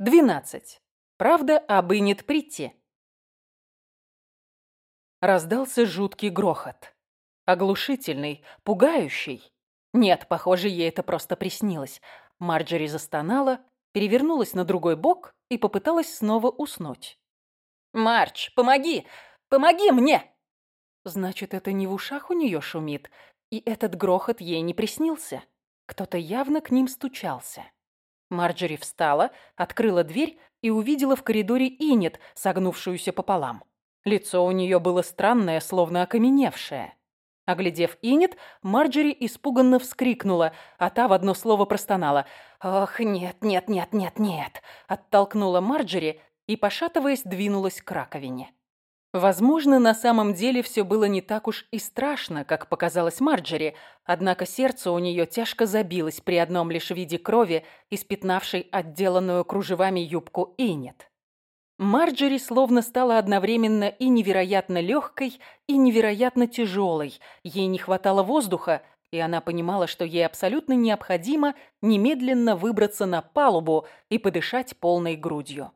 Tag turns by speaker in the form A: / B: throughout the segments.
A: 12. Правда об Инет Притти. Раздался жуткий грохот. Оглушительный, пугающий. Нет, похоже, ей это просто приснилось. Марджери застонала, перевернулась на другой бок и попыталась снова уснуть. «Мардж, помоги! Помоги мне!» Значит, это не в ушах у нее шумит, и этот грохот ей не приснился. Кто-то явно к ним стучался. Марджери встала, открыла дверь и увидела в коридоре Инет, согнувшуюся пополам. Лицо у нее было странное, словно окаменевшее. Оглядев Инет, Марджери испуганно вскрикнула, а та в одно слово простонала. «Ох, нет, нет, нет, нет, нет!» Оттолкнула Марджери и, пошатываясь, двинулась к раковине. Возможно, на самом деле все было не так уж и страшно, как показалось Марджери, однако сердце у нее тяжко забилось при одном лишь виде крови, испятнавшей отделанную кружевами юбку Инет. Марджери словно стала одновременно и невероятно легкой, и невероятно тяжелой. Ей не хватало воздуха, и она понимала, что ей абсолютно необходимо немедленно выбраться на палубу и подышать полной грудью.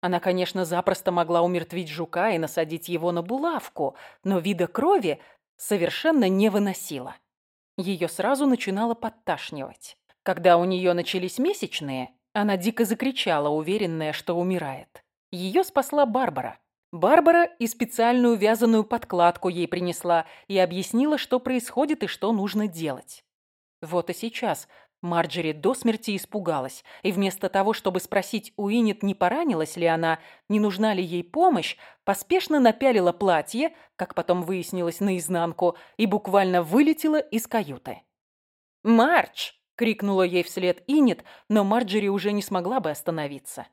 A: Она, конечно, запросто могла умертвить жука и насадить его на булавку, но вида крови совершенно не выносила. Ее сразу начинало подташнивать. Когда у нее начались месячные, она дико закричала, уверенная, что умирает. Ее спасла Барбара. Барбара и специальную вязаную подкладку ей принесла и объяснила, что происходит и что нужно делать. Вот и сейчас Марджери до смерти испугалась, и вместо того, чтобы спросить у Инет, не поранилась ли она, не нужна ли ей помощь, поспешно напялила платье, как потом выяснилось наизнанку, и буквально вылетела из каюты. «Мардж!» — крикнула ей вслед Инет, но Марджери уже не смогла бы остановиться.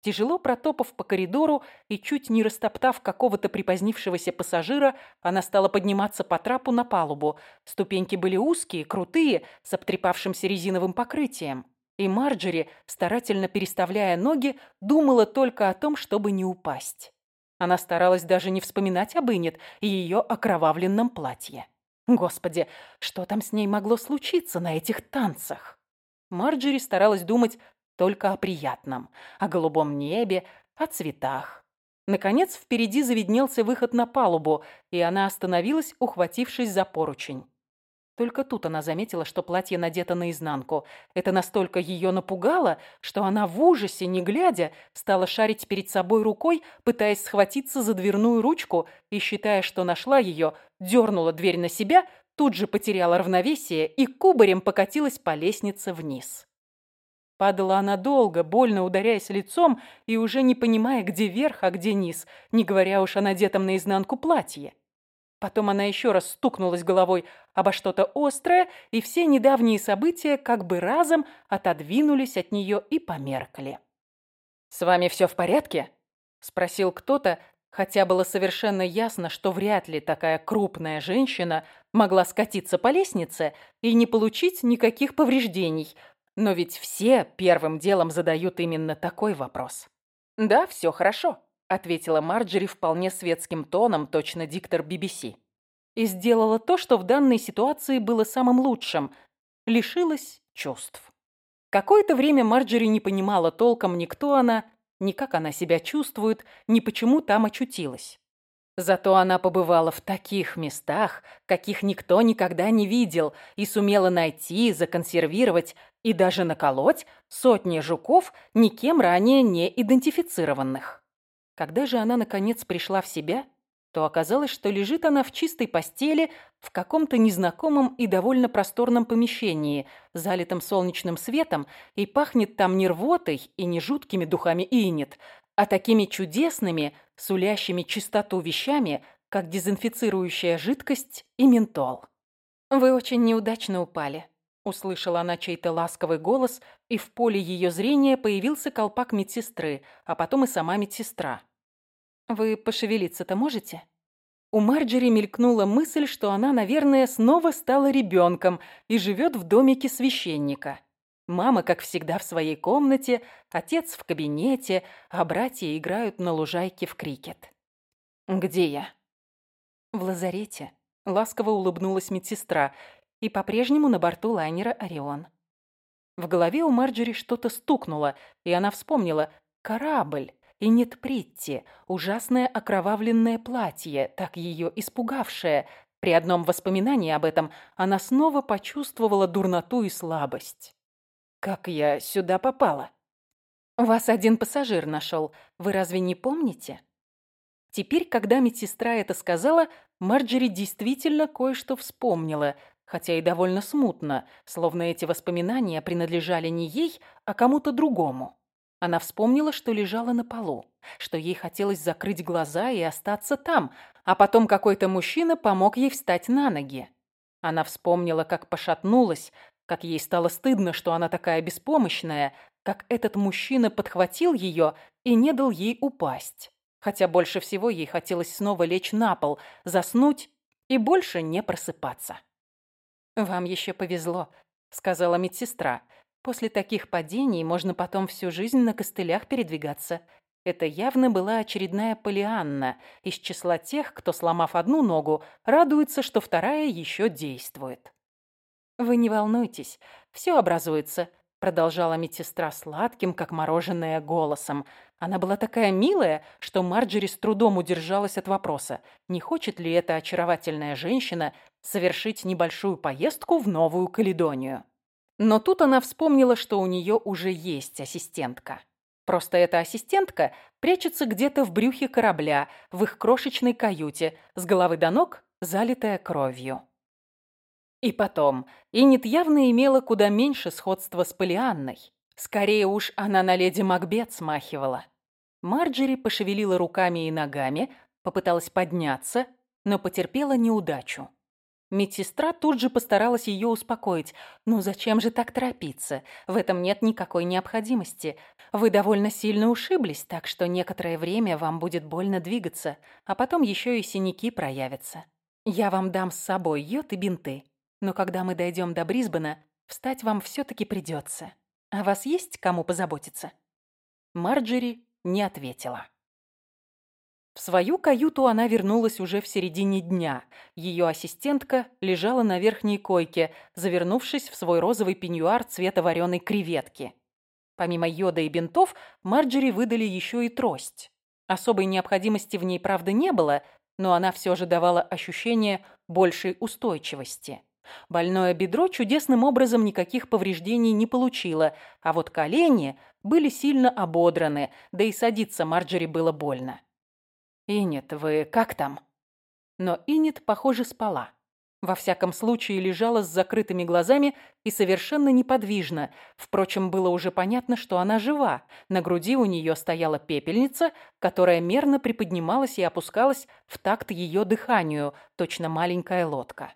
A: Тяжело протопав по коридору и чуть не растоптав какого-то припозднившегося пассажира, она стала подниматься по трапу на палубу. Ступеньки были узкие, крутые, с обтрепавшимся резиновым покрытием. И Марджери, старательно переставляя ноги, думала только о том, чтобы не упасть. Она старалась даже не вспоминать об Инет и ее окровавленном платье. Господи, что там с ней могло случиться на этих танцах? Марджери старалась думать только о приятном, о голубом небе, о цветах. Наконец, впереди завиднелся выход на палубу, и она остановилась, ухватившись за поручень. Только тут она заметила, что платье надето наизнанку. Это настолько ее напугало, что она в ужасе, не глядя, стала шарить перед собой рукой, пытаясь схватиться за дверную ручку и, считая, что нашла ее, дернула дверь на себя, тут же потеряла равновесие и кубарем покатилась по лестнице вниз. Падала она долго, больно ударяясь лицом и уже не понимая, где верх, а где низ, не говоря уж о надетом наизнанку платье. Потом она еще раз стукнулась головой обо что-то острое, и все недавние события как бы разом отодвинулись от нее и померкли. «С вами все в порядке?» – спросил кто-то, хотя было совершенно ясно, что вряд ли такая крупная женщина могла скатиться по лестнице и не получить никаких повреждений – но ведь все первым делом задают именно такой вопрос. «Да, все хорошо», — ответила Марджери вполне светским тоном, точно диктор BBC. И сделала то, что в данной ситуации было самым лучшим. Лишилась чувств. Какое-то время Марджери не понимала толком ни кто она, ни как она себя чувствует, ни почему там очутилась. Зато она побывала в таких местах, каких никто никогда не видел, и сумела найти, законсервировать и даже наколоть сотни жуков, никем ранее не идентифицированных. Когда же она, наконец, пришла в себя, то оказалось, что лежит она в чистой постели в каком-то незнакомом и довольно просторном помещении, залитом солнечным светом, и пахнет там не рвотой и не жуткими духами инет, а такими чудесными, сулящими чистоту вещами, как дезинфицирующая жидкость и ментол. «Вы очень неудачно упали», — услышала она чей-то ласковый голос, и в поле ее зрения появился колпак медсестры, а потом и сама медсестра. «Вы пошевелиться-то можете?» У Марджери мелькнула мысль, что она, наверное, снова стала ребенком и живет в домике священника. Мама, как всегда, в своей комнате, отец в кабинете, а братья играют на лужайке в крикет. «Где я?» «В лазарете», — ласково улыбнулась медсестра, и по-прежнему на борту лайнера «Орион». В голове у Марджери что-то стукнуло, и она вспомнила, корабль. И нет Притти, ужасное окровавленное платье, так ее испугавшее. При одном воспоминании об этом она снова почувствовала дурноту и слабость. «Как я сюда попала?» «Вас один пассажир нашел. Вы разве не помните?» Теперь, когда медсестра это сказала, Марджери действительно кое-что вспомнила, хотя и довольно смутно, словно эти воспоминания принадлежали не ей, а кому-то другому. Она вспомнила, что лежала на полу, что ей хотелось закрыть глаза и остаться там, а потом какой-то мужчина помог ей встать на ноги. Она вспомнила, как пошатнулась, как ей стало стыдно, что она такая беспомощная, как этот мужчина подхватил ее и не дал ей упасть. Хотя больше всего ей хотелось снова лечь на пол, заснуть и больше не просыпаться. «Вам еще повезло», — сказала медсестра. После таких падений можно потом всю жизнь на костылях передвигаться. Это явно была очередная Полианна из числа тех, кто, сломав одну ногу, радуется, что вторая еще действует. «Вы не волнуйтесь, все образуется», — продолжала медсестра сладким, как мороженое, голосом. Она была такая милая, что Марджери с трудом удержалась от вопроса, не хочет ли эта очаровательная женщина совершить небольшую поездку в Новую Каледонию. Но тут она вспомнила, что у нее уже есть ассистентка. Просто эта ассистентка прячется где-то в брюхе корабля, в их крошечной каюте, с головы до ног, залитая кровью. И потом, Иннет явно имела куда меньше сходства с Полианной. Скорее уж она на леди Макбет смахивала. Марджери пошевелила руками и ногами, попыталась подняться, но потерпела неудачу. Медсестра тут же постаралась ее успокоить. «Ну зачем же так торопиться? В этом нет никакой необходимости. Вы довольно сильно ушиблись, так что некоторое время вам будет больно двигаться, а потом еще и синяки проявятся. Я вам дам с собой йод и бинты. Но когда мы дойдем до Брисбена, встать вам все-таки придется. А вас есть кому позаботиться?» Марджери не ответила. В свою каюту она вернулась уже в середине дня. Ее ассистентка лежала на верхней койке, завернувшись в свой розовый пеньюар цвета вареной креветки. Помимо йода и бинтов, Марджери выдали еще и трость. Особой необходимости в ней, правда, не было, но она все же давала ощущение большей устойчивости. Больное бедро чудесным образом никаких повреждений не получило, а вот колени были сильно ободраны, да и садиться Марджери было больно. «Инет, вы как там?» Но Инет, похоже, спала. Во всяком случае, лежала с закрытыми глазами и совершенно неподвижно. Впрочем, было уже понятно, что она жива. На груди у нее стояла пепельница, которая мерно приподнималась и опускалась в такт ее дыханию, точно маленькая лодка.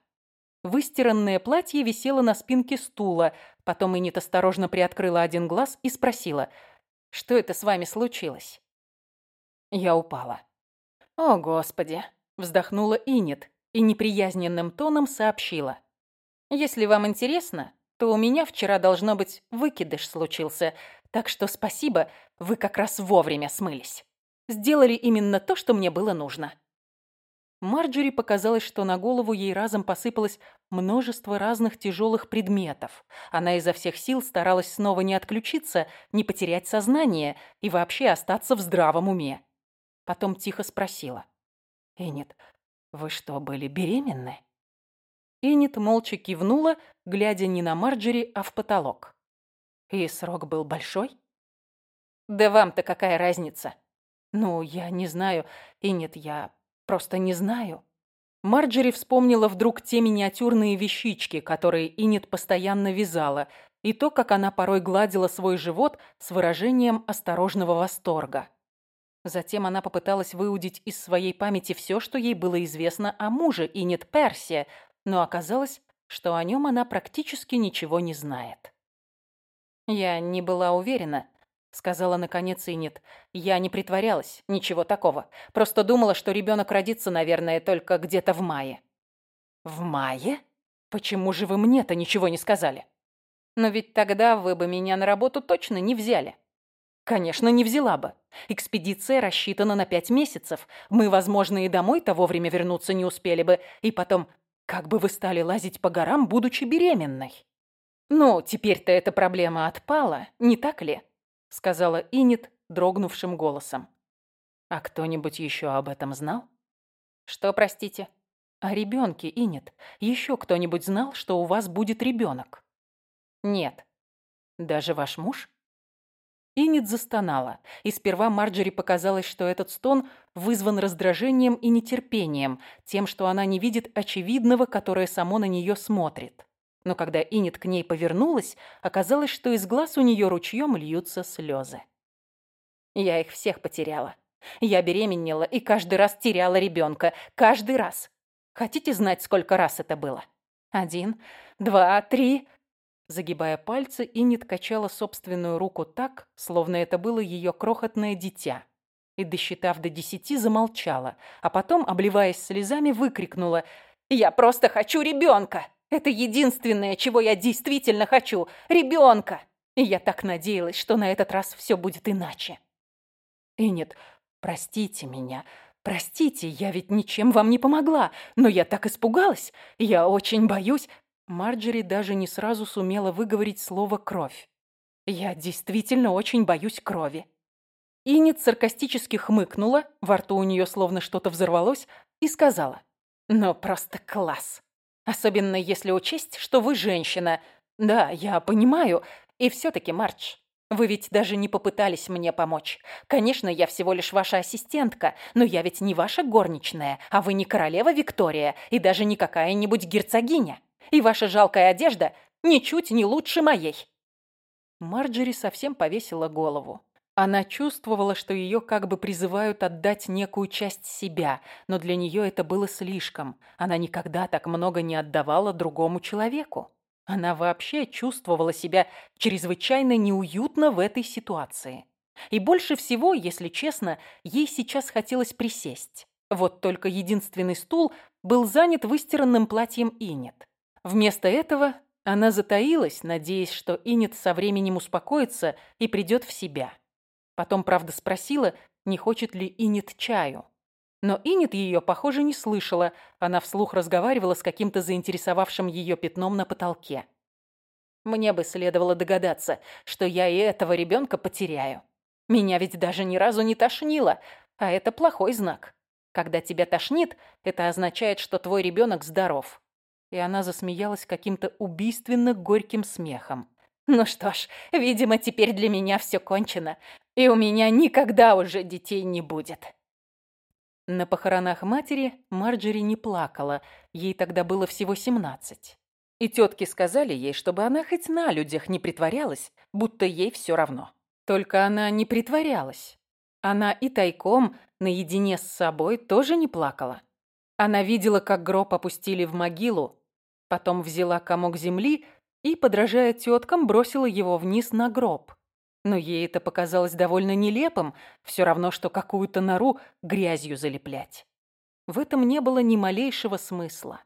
A: Выстиранное платье висело на спинке стула. Потом Инет осторожно приоткрыла один глаз и спросила, «Что это с вами случилось?» Я упала. «О, Господи!» – вздохнула Инет и неприязненным тоном сообщила. «Если вам интересно, то у меня вчера, должно быть, выкидыш случился, так что спасибо, вы как раз вовремя смылись. Сделали именно то, что мне было нужно». Марджери показалось, что на голову ей разом посыпалось множество разных тяжелых предметов. Она изо всех сил старалась снова не отключиться, не потерять сознание и вообще остаться в здравом уме. Потом тихо спросила. «Энит, вы что, были беременны?» Энит молча кивнула, глядя не на Марджери, а в потолок. «И срок был большой?» «Да вам-то какая разница?» «Ну, я не знаю. Энит, я просто не знаю». Марджери вспомнила вдруг те миниатюрные вещички, которые Инет постоянно вязала, и то, как она порой гладила свой живот с выражением осторожного восторга. Затем она попыталась выудить из своей памяти все, что ей было известно о муже Инет Перси, но оказалось, что о нем она практически ничего не знает. «Я не была уверена», — сказала наконец Инет. «Я не притворялась, ничего такого. Просто думала, что ребенок родится, наверное, только где-то в мае». «В мае? Почему же вы мне-то ничего не сказали?» «Но ведь тогда вы бы меня на работу точно не взяли». Конечно, не взяла бы. Экспедиция рассчитана на пять месяцев. Мы, возможно, и домой-то вовремя вернуться не успели бы. И потом, как бы вы стали лазить по горам, будучи беременной? Ну, теперь-то эта проблема отпала, не так ли? Сказала Инет дрогнувшим голосом. «А кто-нибудь еще об этом знал?»
B: «Что, простите?»
A: «О ребенке, Инет. Еще кто-нибудь знал, что у вас будет ребенок?»
B: «Нет».
A: «Даже ваш муж?» Инет застонала, и сперва Марджери показалось, что этот стон вызван раздражением и нетерпением, тем, что она не видит очевидного, которое само на нее смотрит. Но когда Инет к ней повернулась, оказалось, что из глаз у нее ручьем льются слезы.
B: «Я их всех потеряла. Я беременела и каждый раз теряла ребенка. Каждый раз. Хотите знать, сколько раз это было? Один, два, три...»
A: Загибая пальцы, Иннет качала собственную руку так, словно это было ее крохотное дитя. И, досчитав до десяти, замолчала, а потом, обливаясь слезами, выкрикнула «Я просто хочу ребенка! Это единственное, чего я действительно хочу! Ребенка!» И я так надеялась, что на этот раз все будет иначе. «Иннет, простите меня, простите, я ведь ничем вам не помогла, но я так испугалась, я очень боюсь...» Марджери даже не сразу сумела выговорить слово «кровь». «Я действительно очень боюсь крови». Инет саркастически хмыкнула, во рту у нее словно что-то взорвалось, и сказала. «Ну, просто класс. Особенно если учесть, что вы женщина. Да, я понимаю. И все-таки, Мардж, вы ведь даже не попытались мне помочь. Конечно, я всего лишь ваша ассистентка, но я ведь не ваша горничная, а вы не королева Виктория и даже не какая-нибудь герцогиня и ваша жалкая одежда ничуть не лучше моей». Марджери совсем повесила голову. Она чувствовала, что ее как бы призывают отдать некую часть себя, но для нее это было слишком. Она никогда так много не отдавала другому человеку. Она вообще чувствовала себя чрезвычайно неуютно в этой ситуации. И больше всего, если честно, ей сейчас хотелось присесть. Вот только единственный стул был занят выстиранным платьем Инет. Вместо этого она затаилась, надеясь, что Инет со временем успокоится и придет в себя. Потом, правда, спросила, не хочет ли Инет чаю. Но Инет ее, похоже, не слышала. Она вслух разговаривала с каким-то заинтересовавшим ее пятном на потолке. Мне бы следовало догадаться, что я и этого ребенка потеряю. Меня ведь даже ни разу не тошнило, а это плохой знак. Когда тебя тошнит, это означает, что твой ребенок здоров и она засмеялась каким-то убийственно горьким смехом. «Ну что ж, видимо, теперь для меня все кончено, и у меня никогда уже детей не будет». На похоронах матери Марджери не плакала, ей тогда было всего семнадцать. И тетки сказали ей, чтобы она хоть на людях не притворялась, будто ей все равно. Только она не притворялась. Она и тайком, наедине с собой, тоже не плакала. Она видела, как гроб опустили в могилу, Потом взяла комок земли и, подражая теткам, бросила его вниз на гроб. Но ей это показалось довольно нелепым, все равно, что какую-то нору грязью залеплять. В этом не было ни малейшего смысла.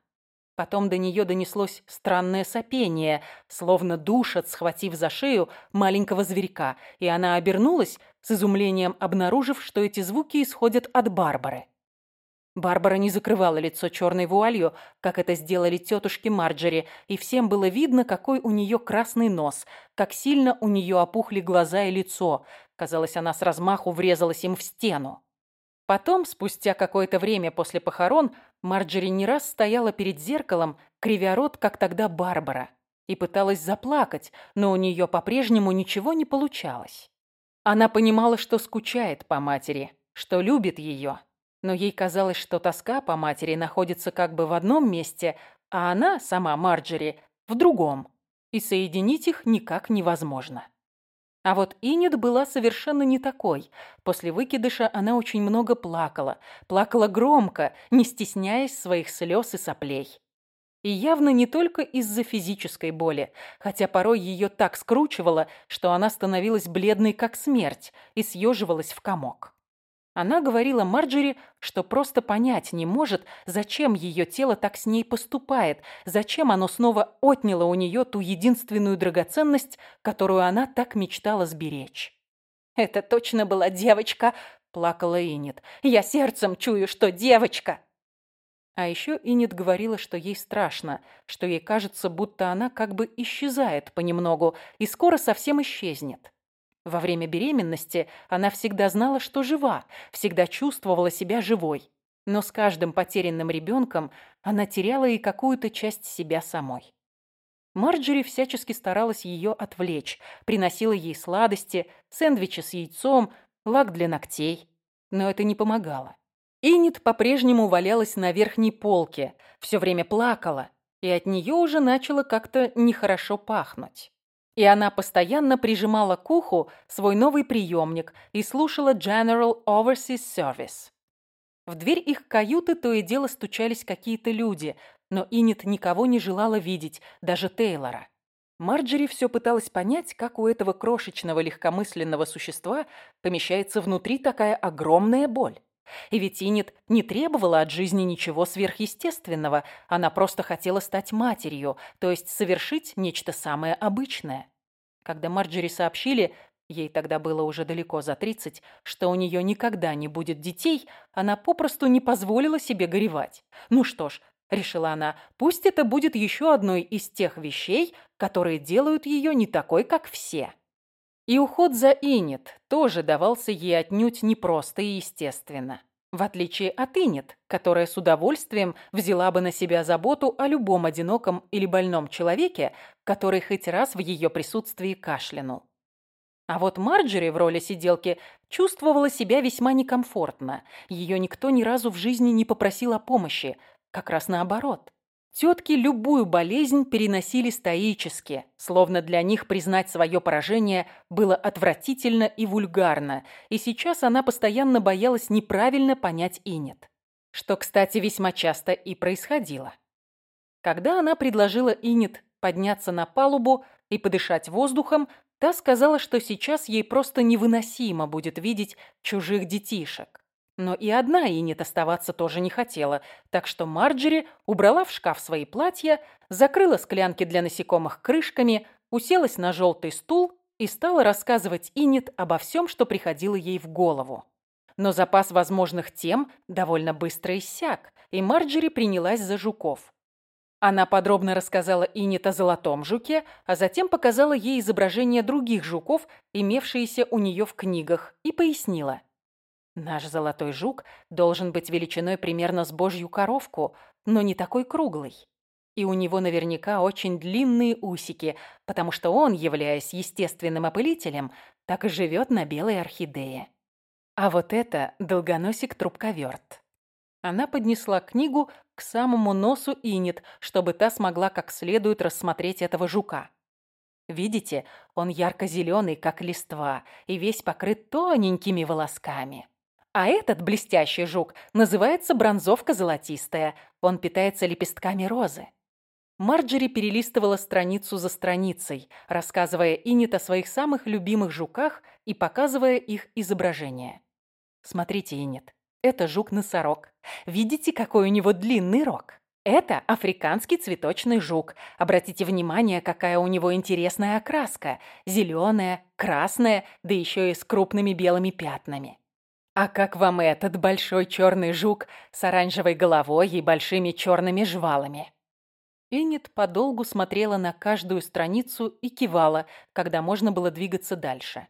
A: Потом до нее донеслось странное сопение, словно душат, схватив за шею маленького зверька, и она обернулась, с изумлением обнаружив, что эти звуки исходят от Барбары. Барбара не закрывала лицо черной вуалью, как это сделали тетушки Марджери, и всем было видно, какой у нее красный нос, как сильно у нее опухли глаза и лицо. Казалось, она с размаху врезалась им в стену. Потом, спустя какое-то время после похорон, Марджери не раз стояла перед зеркалом, кривя рот, как тогда Барбара, и пыталась заплакать, но у нее по-прежнему ничего не получалось. Она понимала, что скучает по матери, что любит ее, но ей казалось, что тоска по матери находится как бы в одном месте, а она, сама Марджери, в другом, и соединить их никак невозможно. А вот Инет была совершенно не такой. После выкидыша она очень много плакала. Плакала громко, не стесняясь своих слез и соплей. И явно не только из-за физической боли, хотя порой ее так скручивало, что она становилась бледной как смерть и съеживалась в комок. Она говорила Марджери, что просто понять не может, зачем ее тело так с ней поступает, зачем оно снова отняло у нее ту единственную драгоценность, которую она так мечтала сберечь. «Это точно была девочка!» – плакала Инет. «Я сердцем чую, что девочка!» А еще Инет говорила, что ей страшно, что ей кажется, будто она как бы исчезает понемногу и скоро совсем исчезнет. Во время беременности она всегда знала, что жива, всегда чувствовала себя живой. Но с каждым потерянным ребенком она теряла и какую-то часть себя самой. Марджери всячески старалась ее отвлечь, приносила ей сладости, сэндвичи с яйцом, лак для ногтей. Но это не помогало. Инит по-прежнему валялась на верхней полке, все время плакала, и от нее уже начало как-то нехорошо пахнуть. И она постоянно прижимала к уху свой новый приемник и слушала General Overseas Service. В дверь их каюты то и дело стучались какие-то люди, но Инит никого не желала видеть, даже Тейлора. Марджери все пыталась понять, как у этого крошечного легкомысленного существа помещается внутри такая огромная боль. И ведь Инет не требовала от жизни ничего сверхъестественного, она просто хотела стать матерью, то есть совершить нечто самое обычное. Когда Марджери сообщили, ей тогда было уже далеко за 30, что у нее никогда не будет детей, она попросту не позволила себе горевать. Ну что ж, решила она, пусть это будет еще одной из тех вещей, которые делают ее не такой, как все. И уход за Инет тоже давался ей отнюдь непросто и естественно. В отличие от Инет, которая с удовольствием взяла бы на себя заботу о любом одиноком или больном человеке, который хоть раз в ее присутствии кашлянул. А вот Марджери в роли сиделки чувствовала себя весьма некомфортно. Ее никто ни разу в жизни не попросил о помощи, как раз наоборот. Тетки любую болезнь переносили стоически, словно для них признать свое поражение было отвратительно и вульгарно, и сейчас она постоянно боялась неправильно понять Инет. Что, кстати, весьма часто и происходило. Когда она предложила Инет подняться на палубу и подышать воздухом, та сказала, что сейчас ей просто невыносимо будет видеть чужих детишек. Но и одна Инет оставаться тоже не хотела, так что Марджери убрала в шкаф свои платья, закрыла склянки для насекомых крышками, уселась на желтый стул и стала рассказывать Инет обо всем, что приходило ей в голову. Но запас возможных тем довольно быстро иссяк, и Марджери принялась за жуков. Она подробно рассказала Инет о золотом жуке, а затем показала ей изображения других жуков, имевшиеся у нее в книгах, и пояснила. Наш золотой жук должен быть величиной примерно с божью коровку, но не такой круглый. И у него наверняка очень длинные усики, потому что он, являясь естественным опылителем, так и живет на белой орхидее. А вот это долгоносик-трубковерт. Она поднесла книгу к самому носу Инет, чтобы та смогла как следует рассмотреть этого жука. Видите, он ярко-зеленый, как листва, и весь покрыт тоненькими волосками. А этот блестящий жук называется бронзовка золотистая. Он питается лепестками розы. Марджери перелистывала страницу за страницей, рассказывая Иннет о своих самых любимых жуках и показывая их изображение. Смотрите, Иннет, это жук-носорог. Видите, какой у него длинный рог? Это африканский цветочный жук. Обратите внимание, какая у него интересная окраска. Зеленая, красная, да еще и с крупными белыми пятнами. «А как вам этот большой черный жук с оранжевой головой и большими черными жвалами?» Эннет подолгу смотрела на каждую страницу и кивала, когда можно было двигаться дальше.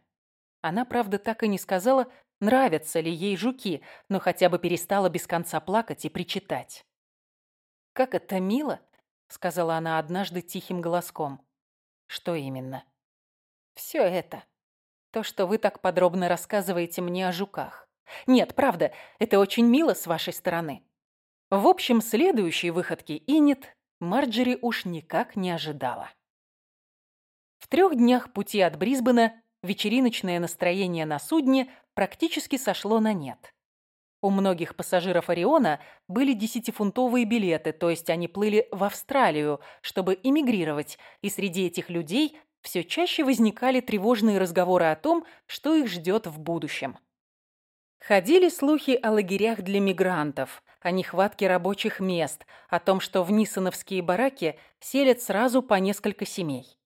A: Она, правда, так и не сказала, нравятся ли ей жуки, но хотя бы перестала без конца плакать и причитать. «Как это мило!» — сказала она однажды тихим голоском. «Что именно?» «Все это. То, что вы так подробно рассказываете мне о жуках. Нет, правда, это очень мило с вашей стороны. В общем, следующей выходки Инет Марджери уж никак не ожидала. В трех днях пути от Брисбена вечериночное настроение на судне практически сошло на нет. У многих пассажиров Ориона были десятифунтовые билеты, то есть они плыли в Австралию, чтобы эмигрировать, и среди этих людей все чаще возникали тревожные разговоры о том, что их ждет в будущем. Ходили слухи о лагерях для мигрантов, о нехватке рабочих мест, о том, что в Нисоновские бараки селят сразу по несколько семей.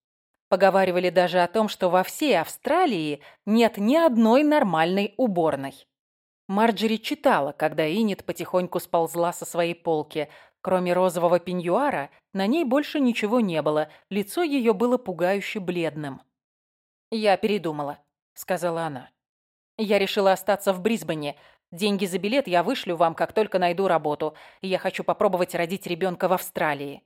A: Поговаривали даже о том, что во всей Австралии нет ни одной нормальной уборной. Марджери читала, когда Инет потихоньку сползла со своей полки. Кроме розового пеньюара, на ней больше ничего не было, лицо ее было пугающе бледным. «Я передумала», —
B: сказала она. «Я решила остаться в Брисбене. Деньги за билет я вышлю вам, как только найду работу. И я хочу попробовать родить ребенка в Австралии».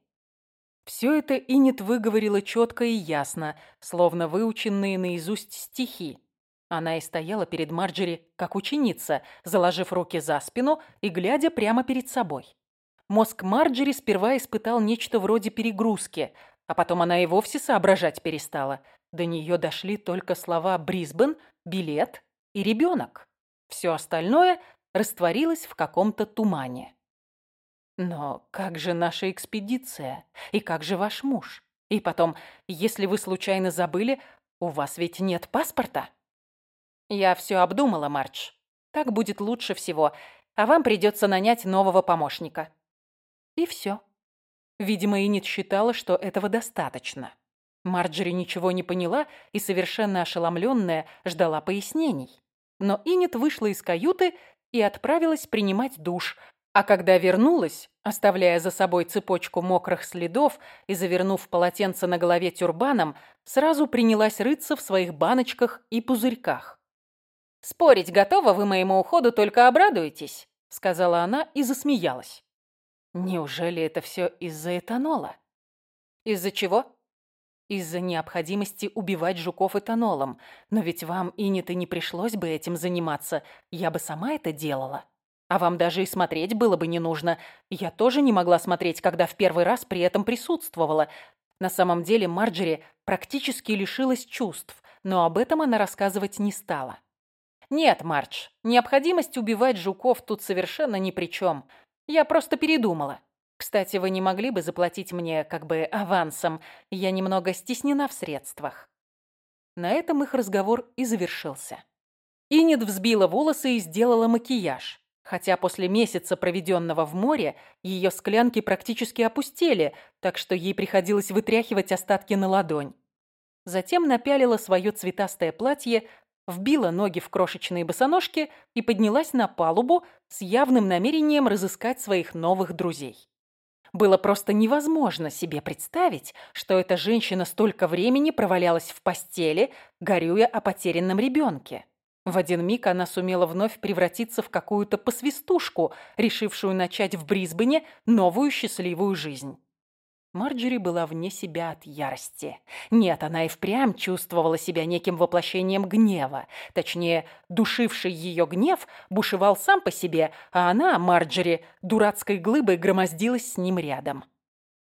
A: Все это Инет выговорила четко и ясно, словно выученные наизусть стихи. Она и стояла перед Марджери как ученица, заложив руки за спину и глядя прямо перед собой. Мозг Марджери сперва испытал нечто вроде перегрузки, а потом она и вовсе соображать перестала. До нее дошли только слова «Брисбен», «билет» и «ребенок». Все остальное растворилось в каком-то тумане. Но как же наша экспедиция? И как же ваш муж? И потом, если вы случайно забыли, у вас ведь нет паспорта? Я все обдумала, Мардж. Так будет лучше всего, а вам придется нанять нового помощника. И все. Видимо, Иннет считала, что этого достаточно. Марджери ничего не поняла и, совершенно ошеломленная, ждала пояснений. Но Иннет вышла из каюты и отправилась принимать душ, а когда вернулась, оставляя за собой цепочку мокрых следов и завернув полотенце на голове тюрбаном, сразу принялась рыться в своих баночках и пузырьках. «Спорить готова, вы моему уходу только обрадуетесь», — сказала она и засмеялась. Неужели это все из-за этанола? Из-за чего? Из-за необходимости убивать жуков этанолом. Но ведь вам, и не ты, не пришлось бы этим заниматься. Я бы сама это делала. А вам даже и смотреть было бы не нужно. Я тоже не могла смотреть, когда в первый раз при этом присутствовала. На самом деле Марджери практически лишилась чувств, но об этом она рассказывать не стала. Нет, Мардж, необходимость убивать жуков тут совершенно ни при чем. Я просто передумала. Кстати, вы не могли бы заплатить мне как бы авансом? Я немного стеснена в средствах». На этом их разговор и завершился. Инет взбила волосы и сделала макияж. Хотя после месяца, проведенного в море, ее склянки практически опустели, так что ей приходилось вытряхивать остатки на ладонь. Затем напялила свое цветастое платье, вбила ноги в крошечные босоножки и поднялась на палубу с явным намерением разыскать своих новых друзей. Было просто невозможно себе представить, что эта женщина столько времени провалялась в постели, горюя о потерянном ребенке. В один миг она сумела вновь превратиться в какую-то посвистушку, решившую начать в Брисбене новую счастливую жизнь. Марджери была вне себя от ярости. Нет, она и впрямь чувствовала себя неким воплощением гнева. Точнее, душивший ее гнев бушевал сам по себе, а она, Марджери, дурацкой глыбой громоздилась с ним рядом.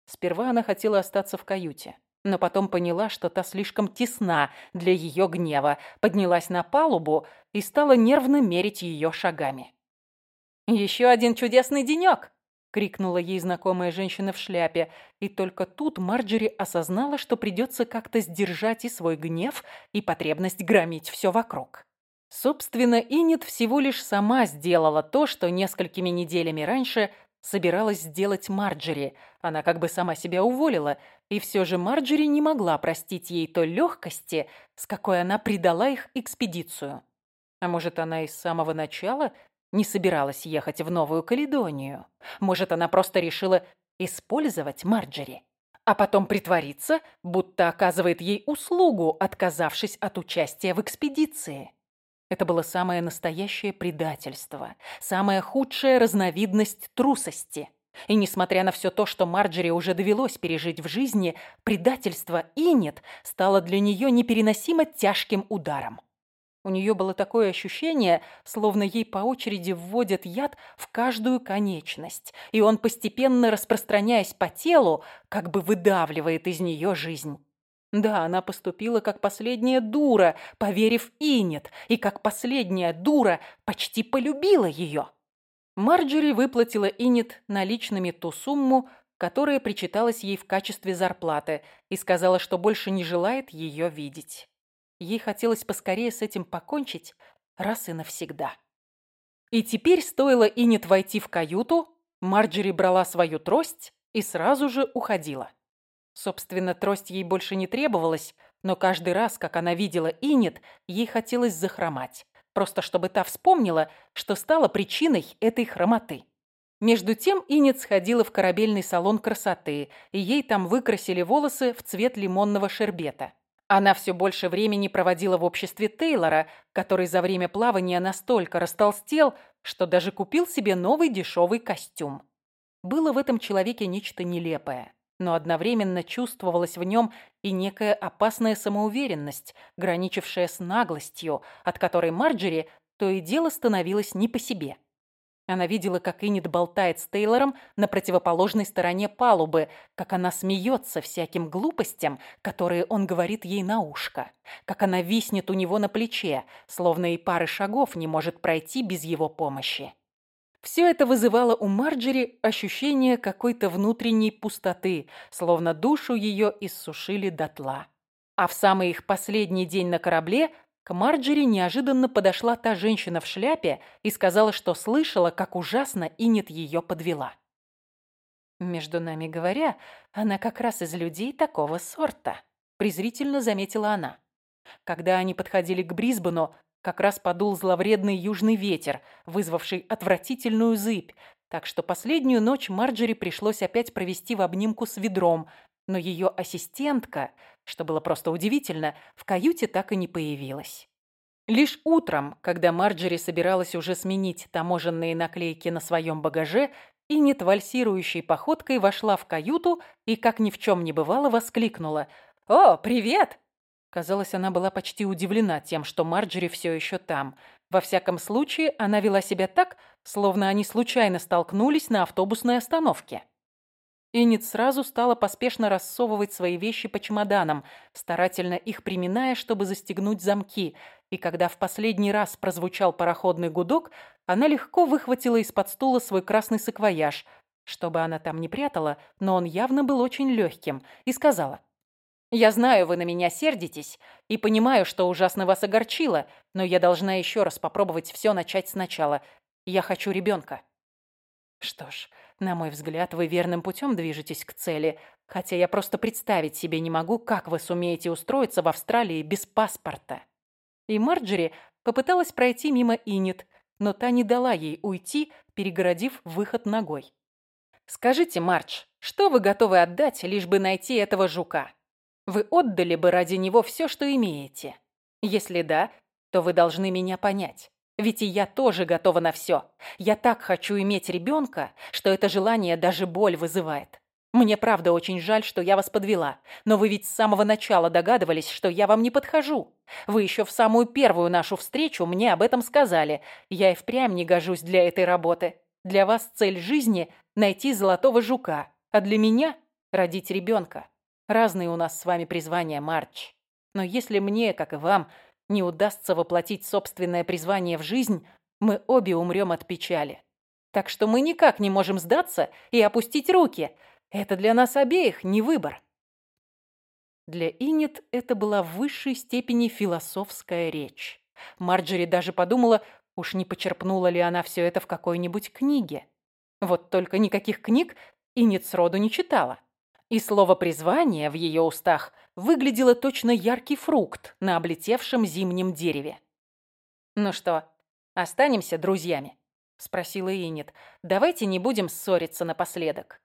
A: Сперва она хотела остаться в каюте, но потом поняла, что та слишком тесна для ее гнева, поднялась на палубу и стала нервно мерить ее шагами. «Еще один чудесный денек!» Крикнула ей знакомая женщина в шляпе, и только тут Марджери осознала, что придется как-то сдержать и свой гнев, и потребность громить все вокруг. Собственно, Инет всего лишь сама сделала то, что несколькими неделями раньше собиралась сделать Марджери. Она как бы сама себя уволила, и все же Марджери не могла простить ей той легкости, с какой она предала их экспедицию. А может, она и с самого начала не собиралась ехать в Новую Каледонию. Может, она просто решила использовать Марджери, а потом притвориться, будто оказывает ей услугу, отказавшись от участия в экспедиции. Это было самое настоящее предательство, самая худшая разновидность трусости. И несмотря на все то, что Марджери уже довелось пережить в жизни, предательство Инет стало для нее непереносимо тяжким ударом. У нее было такое ощущение, словно ей по очереди вводят яд в каждую конечность, и он, постепенно распространяясь по телу, как бы выдавливает из нее жизнь. Да, она поступила как последняя дура, поверив Инет, и как последняя дура почти полюбила ее. Марджери выплатила Инет наличными ту сумму, которая причиталась ей в качестве зарплаты, и сказала, что больше не желает ее видеть. Ей хотелось поскорее с этим покончить раз и навсегда. И теперь стоило Инет войти в каюту, Марджери брала свою трость и сразу же уходила. Собственно, трость ей больше не требовалась, но каждый раз, как она видела Инет, ей хотелось захромать, просто чтобы та вспомнила, что стала причиной этой хромоты. Между тем Инет сходила в корабельный салон красоты, и ей там выкрасили волосы в цвет лимонного шербета. Она все больше времени проводила в обществе Тейлора, который за время плавания настолько растолстел, что даже купил себе новый дешевый костюм. Было в этом человеке нечто нелепое, но одновременно чувствовалась в нем и некая опасная самоуверенность, граничившая с наглостью, от которой Марджери то и дело становилась не по себе. Она видела, как Иннет болтает с Тейлором на противоположной стороне палубы, как она смеется всяким глупостям, которые он говорит ей на ушко, как она виснет у него на плече, словно и пары шагов не может пройти без его помощи. Все это вызывало у Марджери ощущение какой-то внутренней пустоты, словно душу ее иссушили дотла. А в самый их последний день на корабле к Марджери неожиданно подошла та женщина в шляпе и сказала, что слышала, как ужасно Инет ее подвела. «Между нами говоря, она как раз из людей такого сорта», – презрительно заметила она. Когда они подходили к Брисбену, как раз подул зловредный южный ветер, вызвавший отвратительную зыбь, так что последнюю ночь Марджери пришлось опять провести в обнимку с ведром, но ее ассистентка, что было просто удивительно, в каюте так и не появилась. Лишь утром, когда Марджери собиралась уже сменить таможенные наклейки на своем багаже, Иннет вальсирующей походкой вошла в каюту и, как ни в чем не бывало, воскликнула. «О, привет!» Казалось, она была почти удивлена тем, что Марджери все еще там. Во всяком случае, она вела себя так, словно они случайно столкнулись на автобусной остановке. Иннет сразу стала поспешно рассовывать свои вещи по чемоданам, старательно их приминая, чтобы застегнуть замки, и когда в последний раз прозвучал пароходный гудок, она легко выхватила из-под стула свой красный саквояж, чтобы она там не прятала, но он явно был очень легким, и сказала, «Я знаю, вы на меня сердитесь, и понимаю, что ужасно вас огорчило, но я должна еще раз попробовать все начать сначала. Я хочу ребенка». Что ж, на мой взгляд, вы верным путем движетесь к цели, хотя я просто представить себе не могу, как вы сумеете устроиться в Австралии без паспорта. И Марджери попыталась пройти мимо Инет, но та не дала ей уйти, перегородив выход ногой. «Скажите, Мардж, что вы готовы отдать, лишь бы найти этого жука? Вы отдали бы ради него все, что имеете? Если да, то вы должны меня понять. Ведь и я тоже готова на все. Я так хочу иметь ребенка, что это желание даже боль вызывает. Мне правда очень жаль, что я вас подвела, но вы ведь с самого начала догадывались, что я вам не подхожу. Вы еще в самую первую нашу встречу мне об этом сказали. Я и впрямь не гожусь для этой работы. Для вас цель жизни – найти золотого жука, а для меня – родить ребенка. Разные у нас с вами призвания, Марч. Но если мне, как и вам, не удастся воплотить собственное призвание в жизнь, мы обе умрем от печали. Так что мы никак не можем сдаться и опустить руки. Это для нас обеих не выбор. Для Иннет это была в высшей степени философская речь. Марджери даже подумала, уж не почерпнула ли она все это в какой-нибудь книге. Вот только никаких книг Иннет сроду не читала. И слово «призвание» в ее устах – выглядела точно яркий фрукт на облетевшем зимнем дереве. «Ну что, останемся друзьями?» – спросила Иннет. «Давайте не будем ссориться напоследок».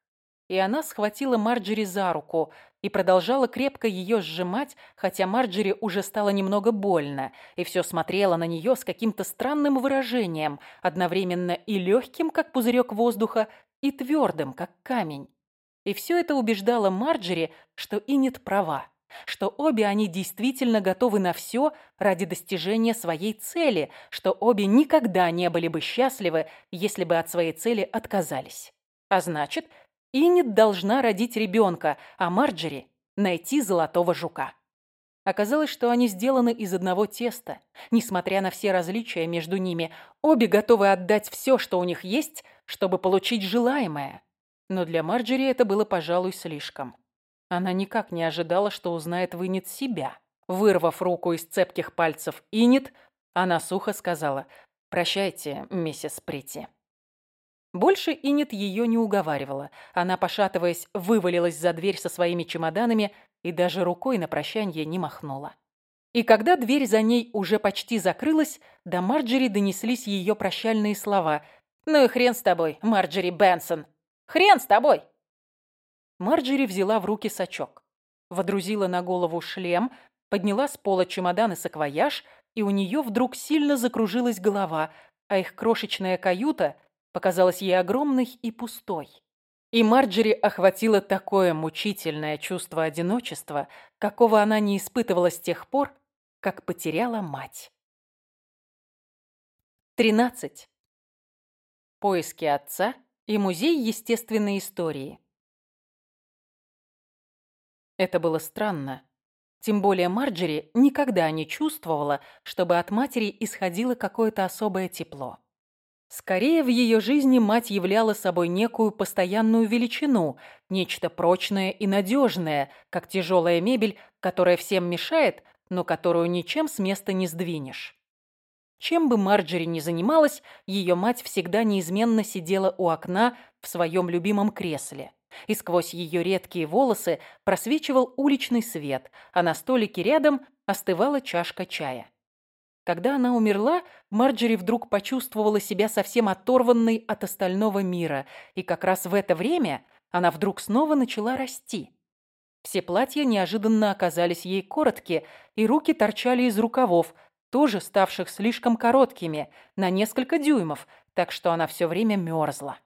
A: И она схватила Марджери за руку и продолжала крепко ее сжимать, хотя Марджери уже стало немного больно, и все смотрела на нее с каким-то странным выражением, одновременно и легким, как пузырек воздуха, и твердым, как камень. И все это убеждало Марджери, что Иннет права что обе они действительно готовы на все ради достижения своей цели, что обе никогда не были бы счастливы, если бы от своей цели отказались. А значит, Иннет должна родить ребенка, а Марджери – найти золотого жука. Оказалось, что они сделаны из одного теста. Несмотря на все различия между ними, обе готовы отдать все, что у них есть, чтобы получить желаемое. Но для Марджери это было, пожалуй, слишком. Она никак не ожидала, что узнает Вынет себя. Вырвав руку из цепких пальцев Инит, она сухо сказала «Прощайте, миссис Прити». Больше Инит ее не уговаривала. Она, пошатываясь, вывалилась за дверь со своими чемоданами и даже рукой на прощанье не махнула. И когда дверь за ней уже почти закрылась, до Марджери донеслись ее прощальные слова. «Ну и хрен с тобой, Марджери Бенсон! Хрен с тобой!» Марджери взяла в руки сачок. Водрузила на голову шлем, подняла с пола чемодан и саквояж, и у нее вдруг сильно закружилась голова, а их крошечная каюта показалась ей огромной и пустой. И Марджери охватило такое мучительное чувство одиночества, какого она не испытывала с тех пор, как потеряла мать. 13. Поиски отца и музей естественной истории. Это было странно. Тем более Марджери никогда не чувствовала, чтобы от матери исходило какое-то особое тепло. Скорее, в ее жизни мать являла собой некую постоянную величину, нечто прочное и надежное, как тяжелая мебель, которая всем мешает, но которую ничем с места не сдвинешь. Чем бы Марджери ни занималась, ее мать всегда неизменно сидела у окна в своем любимом кресле. И сквозь ее редкие волосы просвечивал уличный свет, а на столике рядом остывала чашка чая. Когда она умерла, Марджери вдруг почувствовала себя совсем оторванной от остального мира, и как раз в это время она вдруг снова начала расти. Все платья неожиданно оказались ей короткие, и руки торчали из рукавов, тоже ставших слишком короткими, на несколько дюймов, так что она все время мерзла.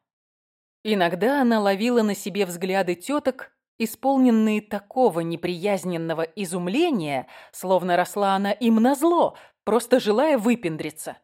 A: Иногда она ловила на себе взгляды теток, исполненные такого неприязненного изумления, словно росла она им назло, просто желая выпендриться.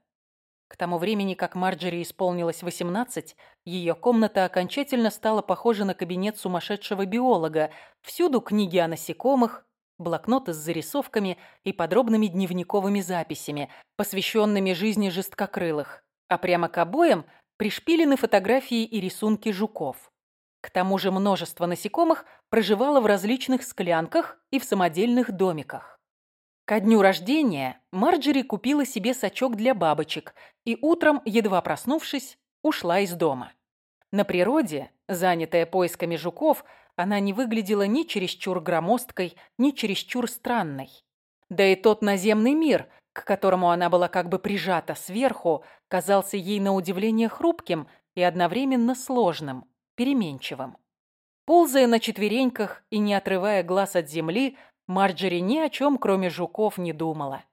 A: К тому времени, как Марджери исполнилось 18, ее комната окончательно стала похожа на кабинет сумасшедшего биолога. Всюду книги о насекомых, блокноты с зарисовками и подробными дневниковыми записями, посвященными жизни жесткокрылых. А прямо к обоям пришпилены фотографии и рисунки жуков. К тому же множество насекомых проживало в различных склянках и в самодельных домиках. Ко дню рождения Марджери купила себе сачок для бабочек и утром, едва проснувшись, ушла из дома. На природе, занятая поисками жуков, она не выглядела ни чересчур громоздкой, ни чересчур странной. Да и тот наземный мир, к которому она была как бы прижата сверху, казался ей на удивление хрупким и одновременно сложным, переменчивым. Ползая на четвереньках и не отрывая глаз от земли, Марджери ни о чем, кроме жуков, не думала.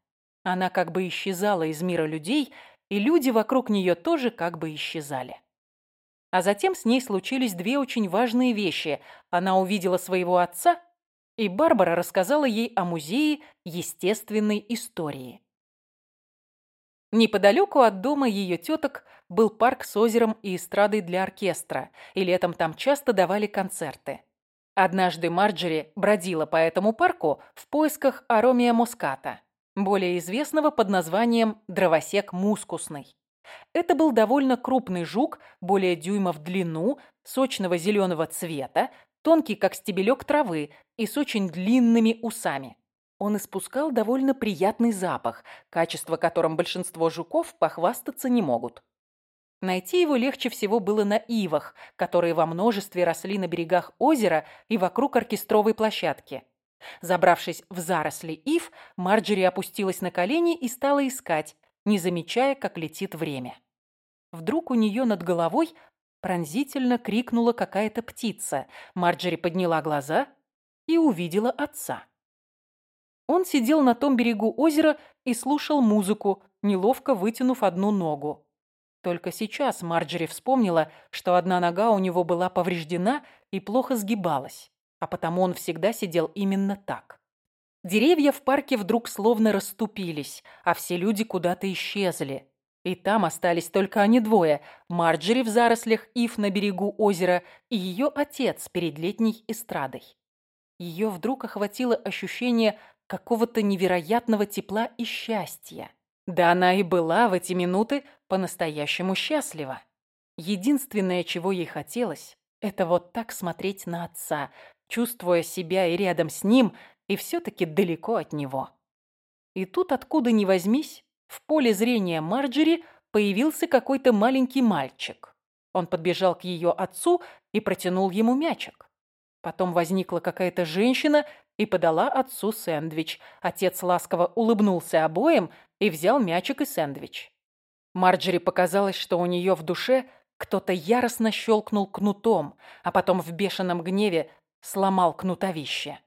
A: Она как бы исчезала из мира людей, и люди вокруг нее тоже как бы исчезали. А затем с ней случились две очень важные вещи. Она увидела своего отца, и Барбара рассказала ей о музее естественной истории. Неподалеку от дома ее теток был парк с озером и эстрадой для оркестра, и летом там часто давали концерты. Однажды Марджери бродила по этому парку в поисках аромия муската, более известного под названием дровосек мускусный. Это был довольно крупный жук, более дюйма в длину, сочного зеленого цвета, тонкий, как стебелек травы, и с очень длинными усами. Он испускал довольно приятный запах, качество которым большинство жуков похвастаться не могут. Найти его легче всего было на ивах, которые во множестве росли на берегах озера и вокруг оркестровой площадки. Забравшись в заросли ив, Марджери опустилась на колени и стала искать, не замечая, как летит время. Вдруг у нее над головой пронзительно крикнула какая-то птица. Марджери подняла глаза и увидела отца. Он сидел на том берегу озера и слушал музыку, неловко вытянув одну ногу. Только сейчас Марджери вспомнила, что одна нога у него была повреждена и плохо сгибалась, а потому он всегда сидел именно так. Деревья в парке вдруг словно расступились, а все люди куда-то исчезли. И там остались только они двое – Марджери в зарослях ив на берегу озера и ее отец перед летней эстрадой. Ее вдруг охватило ощущение какого-то невероятного тепла и счастья. Да она и была в эти минуты по-настоящему счастлива. Единственное, чего ей хотелось, это вот так смотреть на отца, чувствуя себя и рядом с ним, и все-таки далеко от него. И тут, откуда ни возьмись, в поле зрения Марджери появился какой-то маленький мальчик. Он подбежал к ее отцу и протянул ему мячик. Потом возникла какая-то женщина и подала отцу сэндвич. Отец ласково улыбнулся обоим и взял мячик и сэндвич. Марджери показалось, что у нее в душе кто-то яростно щелкнул кнутом, а потом в бешеном гневе сломал кнутовище.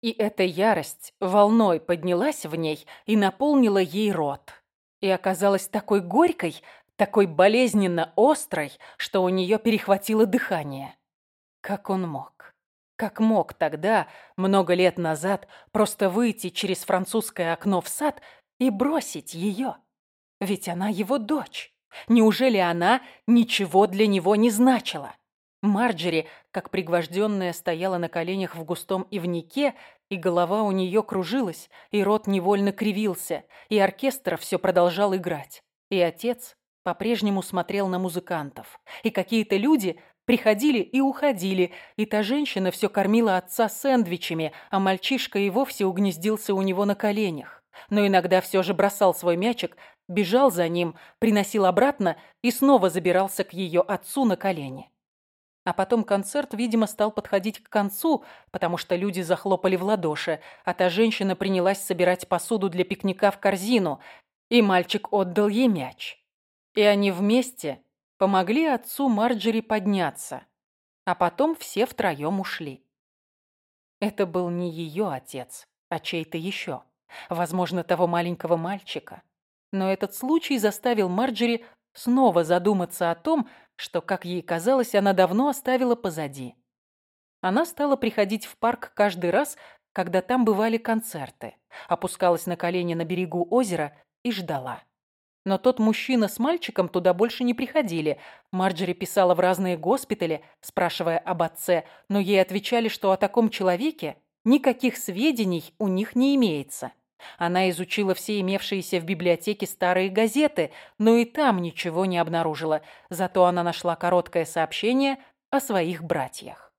A: И эта ярость волной поднялась в ней и наполнила ей рот. И оказалась такой горькой, такой болезненно острой, что у нее перехватило дыхание. Как он мог? Как мог тогда, много лет назад, просто выйти через французское окно в сад и бросить ее? Ведь она его дочь. Неужели она ничего для него не значила? Марджери, как пригвожденная, стояла на коленях в густом ивнике, и голова у нее кружилась, и рот невольно кривился, и оркестр все продолжал играть. И отец по-прежнему смотрел на музыкантов. И какие-то люди приходили и уходили, и та женщина все кормила отца сэндвичами, а мальчишка и вовсе угнездился у него на коленях. Но иногда все же бросал свой мячик, бежал за ним, приносил обратно и снова забирался к ее отцу на колени. А потом концерт, видимо, стал подходить к концу, потому что люди захлопали в ладоши, а та женщина принялась собирать посуду для пикника в корзину, и мальчик отдал ей мяч. И они вместе помогли отцу Марджери подняться, а потом все втроем ушли. Это был не ее отец, а чей-то еще, возможно, того маленького мальчика. Но этот случай заставил Марджери снова задуматься о том, что, как ей казалось, она давно оставила позади. Она стала приходить в парк каждый раз, когда там бывали концерты, опускалась на колени на берегу озера и ждала. Но тот мужчина с мальчиком туда больше не приходили. Марджери писала в разные госпитали, спрашивая об отце, но ей отвечали, что о таком человеке никаких сведений у них не имеется. Она изучила все имевшиеся в библиотеке старые газеты, но и там ничего не обнаружила. Зато она нашла короткое сообщение о своих братьях.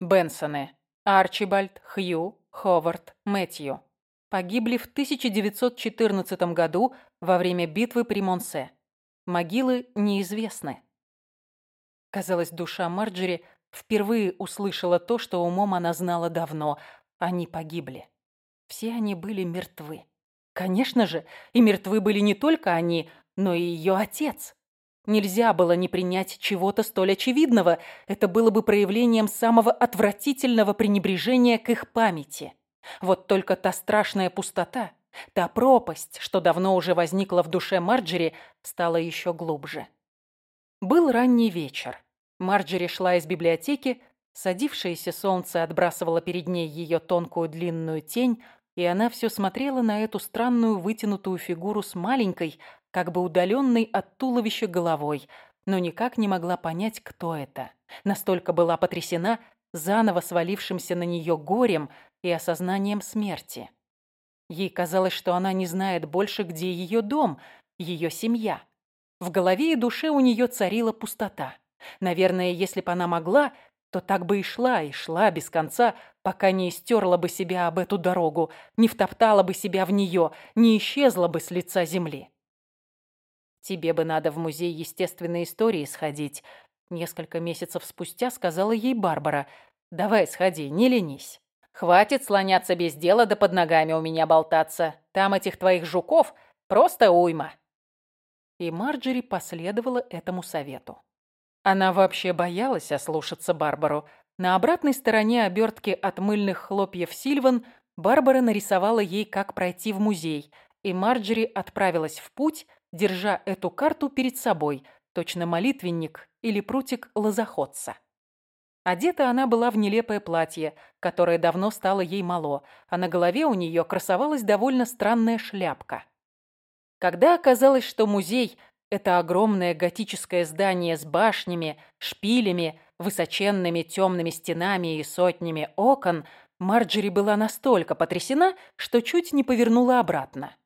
A: Бенсоны. Арчибальд, Хью, Ховард, Мэтью. Погибли в 1914 году во время битвы при Монсе. Могилы неизвестны. Казалось, душа Марджери впервые услышала то, что умом она знала давно. Они погибли. Все они были мертвы. Конечно же, и мертвы были не только они, но и ее отец. Нельзя было не принять чего-то столь очевидного. Это было бы проявлением самого отвратительного пренебрежения к их памяти. Вот только та страшная пустота, та пропасть, что давно уже возникла в душе Марджери, стала еще глубже. Был ранний вечер. Марджери шла из библиотеки, садившееся солнце отбрасывало перед ней ее тонкую длинную тень, и она все смотрела на эту странную вытянутую фигуру с маленькой, как бы удаленной от туловища головой, но никак не могла понять, кто это. Настолько была потрясена заново свалившимся на нее горем и осознанием смерти. Ей казалось, что она не знает больше, где ее дом, ее семья. В голове и душе у нее царила пустота. Наверное, если бы она могла, то так бы и шла, и шла без конца, пока не истерла бы себя об эту дорогу, не втоптала бы себя в нее, не исчезла бы с лица земли. «Тебе бы надо в музей естественной истории сходить», несколько месяцев спустя сказала ей Барбара. «Давай сходи, не ленись. Хватит слоняться без дела да под ногами у меня болтаться. Там этих твоих жуков просто уйма». И Марджери последовала этому совету. Она вообще боялась ослушаться Барбару. На обратной стороне обертки от мыльных хлопьев Сильван Барбара нарисовала ей, как пройти в музей, и Марджери отправилась в путь, держа эту карту перед собой, точно молитвенник или прутик лозоходца. Одета она была в нелепое платье, которое давно стало ей мало, а на голове у нее красовалась довольно странная шляпка. Когда оказалось, что музей это огромное готическое здание с башнями, шпилями, высоченными темными стенами и сотнями окон, Марджери была настолько потрясена, что чуть не повернула обратно.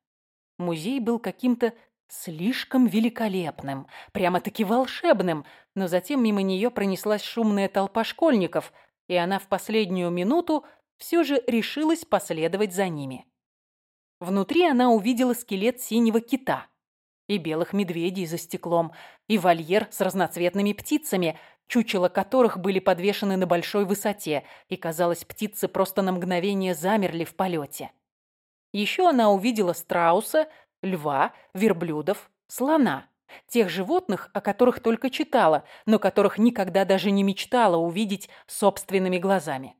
A: Музей был каким-то слишком великолепным, прямо-таки волшебным, но затем мимо нее пронеслась шумная толпа школьников, и она в последнюю минуту все же решилась последовать за ними. Внутри она увидела скелет синего кита – и белых медведей за стеклом, и вольер с разноцветными птицами, чучела которых были подвешены на большой высоте, и, казалось, птицы просто на мгновение замерли в полете. Еще она увидела страуса, льва, верблюдов, слона. Тех животных, о которых только читала, но которых никогда даже не мечтала увидеть собственными глазами.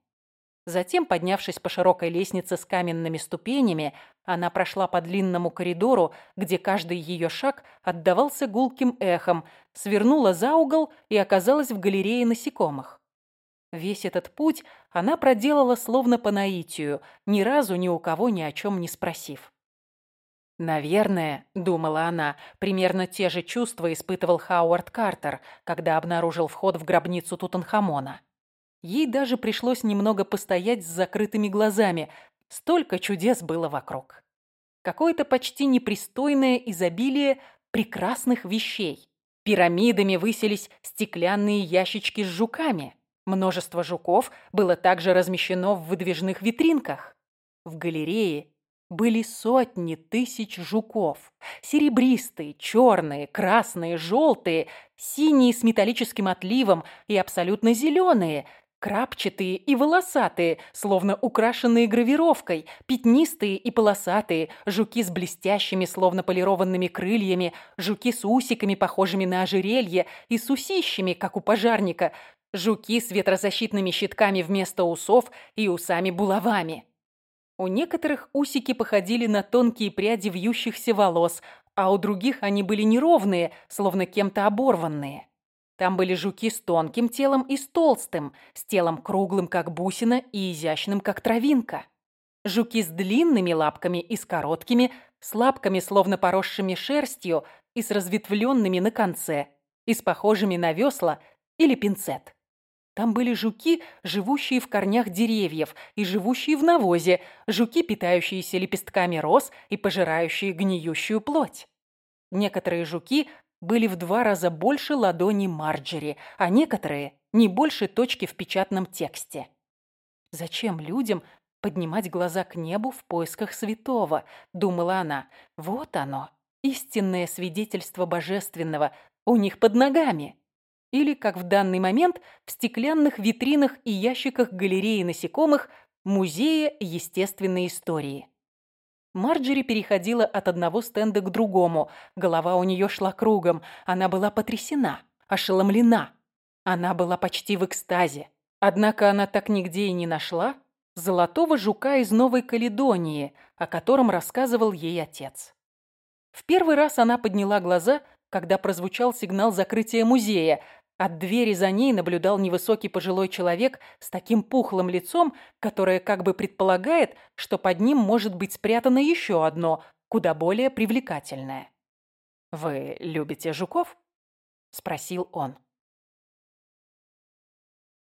A: Затем, поднявшись по широкой лестнице с каменными ступенями, она прошла по длинному коридору, где каждый ее шаг отдавался гулким эхом, свернула за угол и оказалась в галерее насекомых. Весь этот путь она проделала словно по наитию, ни разу ни у кого ни о чем не спросив. «Наверное, — думала она, — примерно те же чувства испытывал Хауард Картер, когда обнаружил вход в гробницу Тутанхамона. Ей даже пришлось немного постоять с закрытыми глазами, столько чудес было вокруг. Какое-то почти непристойное изобилие прекрасных вещей. Пирамидами высились стеклянные ящички с жуками. Множество жуков было также размещено в выдвижных витринках. В галерее были сотни тысяч жуков. Серебристые, черные, красные, желтые, синие с металлическим отливом и абсолютно зеленые, крапчатые и волосатые, словно украшенные гравировкой, пятнистые и полосатые, жуки с блестящими, словно полированными крыльями, жуки с усиками, похожими на ожерелье, и с усищами, как у пожарника, жуки с ветрозащитными щитками вместо усов и усами-булавами. У некоторых усики походили на тонкие пряди вьющихся волос, а у других они были неровные, словно кем-то оборванные. Там были жуки с тонким телом и с толстым, с телом круглым, как бусина, и изящным, как травинка. Жуки с длинными лапками и с короткими, с лапками, словно поросшими шерстью, и с разветвленными на конце, и с похожими на весла или пинцет. Там были жуки, живущие в корнях деревьев и живущие в навозе, жуки, питающиеся лепестками роз и пожирающие гниющую плоть. Некоторые жуки были в два раза больше ладони Марджери, а некоторые – не больше точки в печатном тексте. Зачем людям поднимать глаза к небу в поисках святого, думала она. Вот оно, истинное свидетельство божественного, у них под ногами или, как в данный момент, в стеклянных витринах и ящиках галереи насекомых Музея естественной истории. Марджери переходила от одного стенда к другому, голова у нее шла кругом, она была потрясена, ошеломлена. Она была почти в экстазе. Однако она так нигде и не нашла золотого жука из Новой Каледонии, о котором рассказывал ей отец. В первый раз она подняла глаза, когда прозвучал сигнал закрытия музея, от двери за ней наблюдал невысокий пожилой человек с таким пухлым лицом, которое как бы предполагает, что под ним может быть спрятано еще одно, куда более привлекательное. «Вы любите жуков?» – спросил он.